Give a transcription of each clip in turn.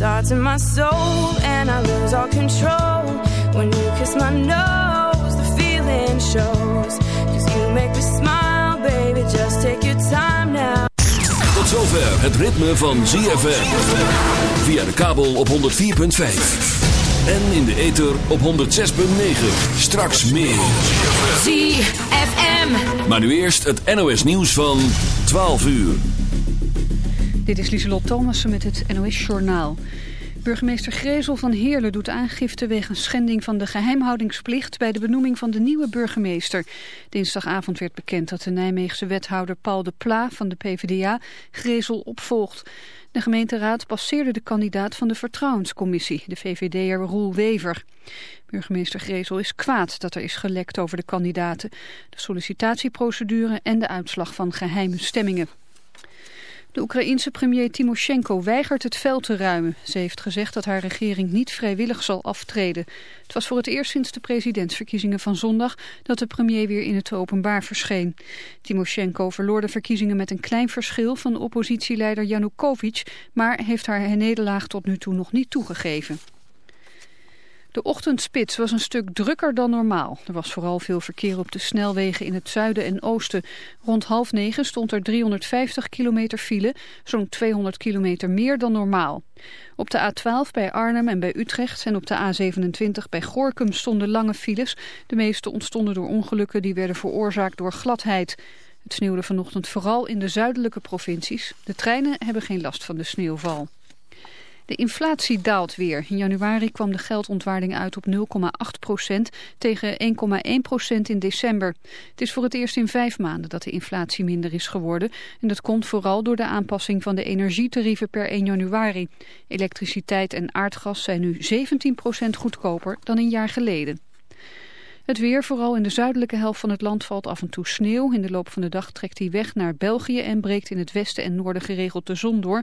Starts in my soul, and I lose all control. When you kiss my nose, the feeling shows. Cause you make me smile, baby. Just take your time now. Tot zover het ritme van ZFM. Via de kabel op 104.5. En in de ether op 106.9. Straks meer. ZFM. Maar nu eerst het NOS nieuws van 12 uur. Dit is Lieselot Thomassen met het NOS-journaal. Burgemeester Grezel van Heerlen doet aangifte wegens schending van de geheimhoudingsplicht bij de benoeming van de nieuwe burgemeester. Dinsdagavond werd bekend dat de Nijmeegse wethouder Paul de Pla van de PvdA Grezel opvolgt. De gemeenteraad passeerde de kandidaat van de vertrouwenscommissie, de VVD'er Roel Wever. Burgemeester Grezel is kwaad dat er is gelekt over de kandidaten, de sollicitatieprocedure en de uitslag van geheime stemmingen. De Oekraïense premier Timoshenko weigert het veld te ruimen. Ze heeft gezegd dat haar regering niet vrijwillig zal aftreden. Het was voor het eerst sinds de presidentsverkiezingen van zondag dat de premier weer in het openbaar verscheen. Timoshenko verloor de verkiezingen met een klein verschil van oppositieleider Yanukovych, maar heeft haar nederlaag tot nu toe nog niet toegegeven. De ochtendspits was een stuk drukker dan normaal. Er was vooral veel verkeer op de snelwegen in het zuiden en oosten. Rond half negen stond er 350 kilometer file, zo'n 200 kilometer meer dan normaal. Op de A12 bij Arnhem en bij Utrecht en op de A27 bij Gorkum stonden lange files. De meeste ontstonden door ongelukken die werden veroorzaakt door gladheid. Het sneeuwde vanochtend vooral in de zuidelijke provincies. De treinen hebben geen last van de sneeuwval. De inflatie daalt weer. In januari kwam de geldontwaarding uit op 0,8 procent tegen 1,1 procent in december. Het is voor het eerst in vijf maanden dat de inflatie minder is geworden. En dat komt vooral door de aanpassing van de energietarieven per 1 januari. Elektriciteit en aardgas zijn nu 17 procent goedkoper dan een jaar geleden. Het weer, vooral in de zuidelijke helft van het land, valt af en toe sneeuw. In de loop van de dag trekt hij weg naar België en breekt in het westen en noorden geregeld de zon door.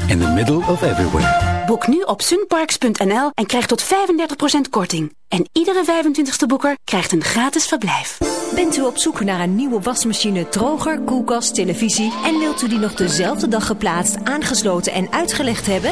in the middle of everywhere. Boek nu op sunparks.nl en krijg tot 35% korting. En iedere 25ste boeker krijgt een gratis verblijf. Bent u op zoek naar een nieuwe wasmachine, droger, koelkast, televisie... en wilt u die nog dezelfde dag geplaatst, aangesloten en uitgelegd hebben?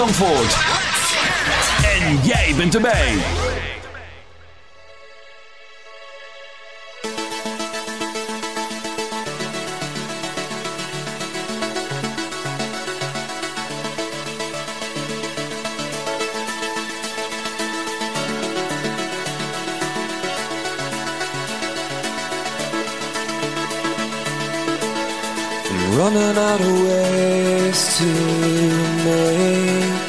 Zandvoort. En jij bent erbij. I'm running out of ways to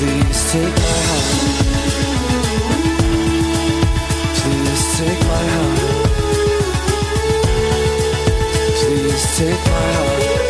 Please take my heart. Please take my. Please take my.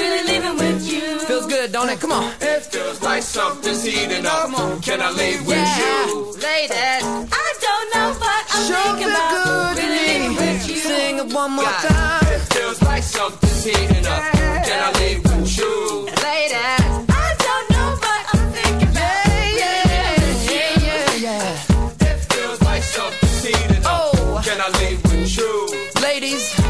don't it? Come on. It feels like something's heating up. Come on. Can I leave with yeah. you? ladies? I don't know but I'm sure thinking about. Good really with you. Sing it one more God. time. It feels like something's heating up. Can I leave with you? ladies? I don't know what I'm thinking about. Yeah, yeah, yeah. It feels like something's heating up. Oh. Can I leave with you? Ladies.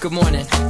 Good morning.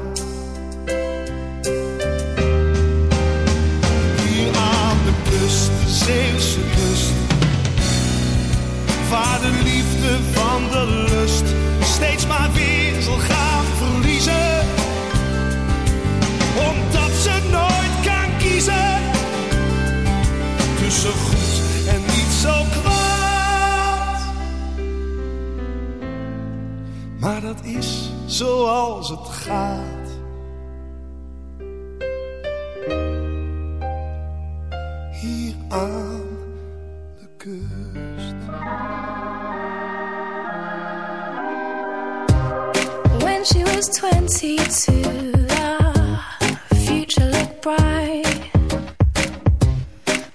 Maar weer zal gaan verliezen. Omdat ze nooit kan kiezen tussen goed en niet zo kwaad. Maar dat is zoals het gaat. Hier aan de kust. Was 22, the future looked bright.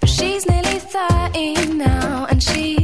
But she's nearly 30 now, and she's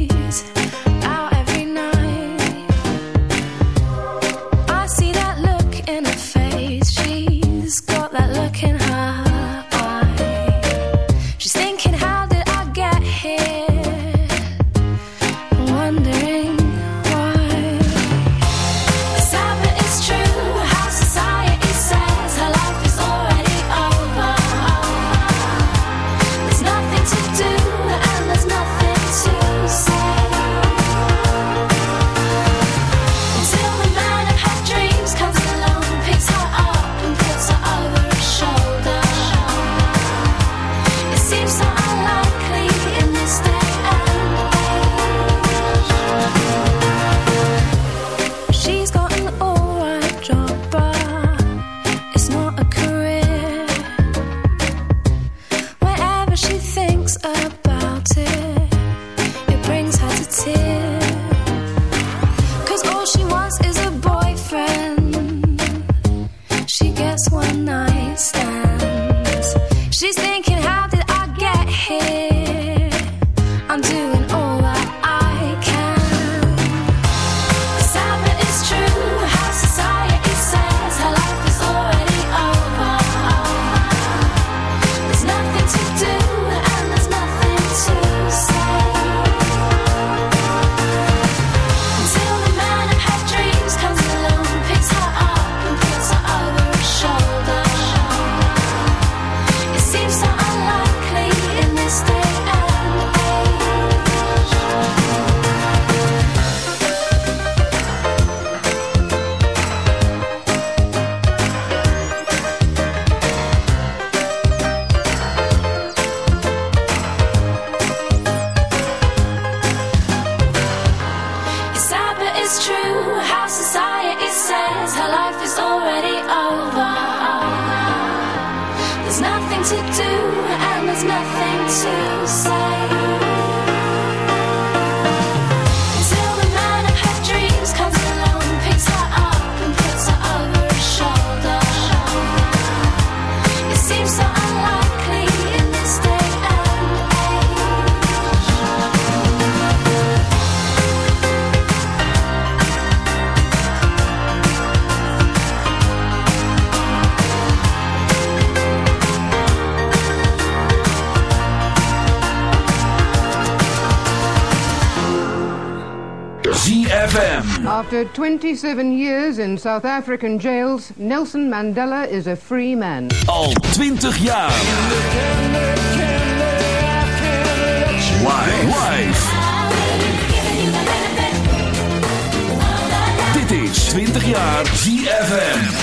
After 27 years in South African jails, Nelson Mandela is a free man. Al 20 jaar. Wife. Live. Dit is 20 jaar ZFM.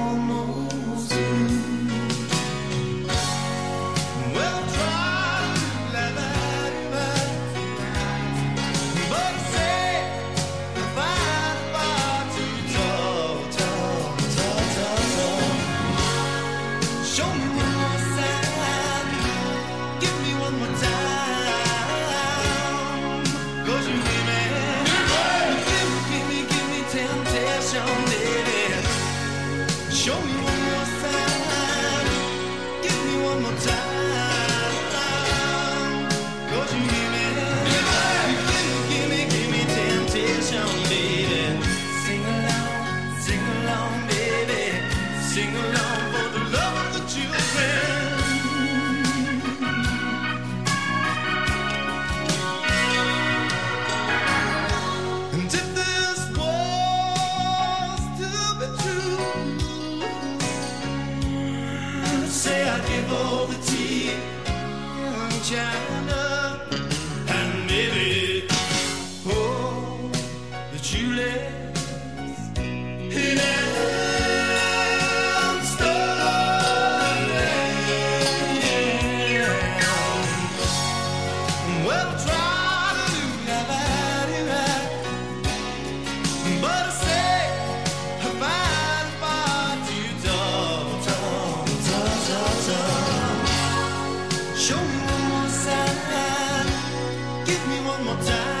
more time.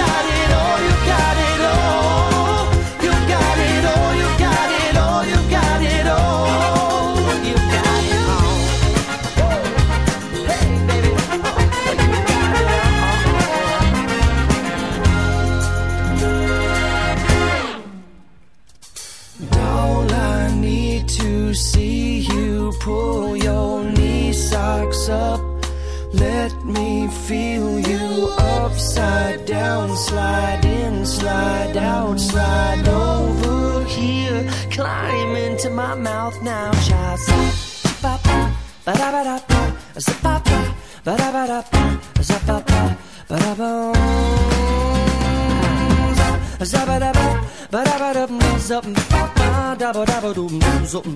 boom, zoom,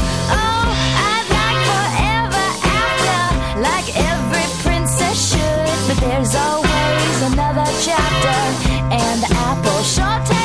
short time.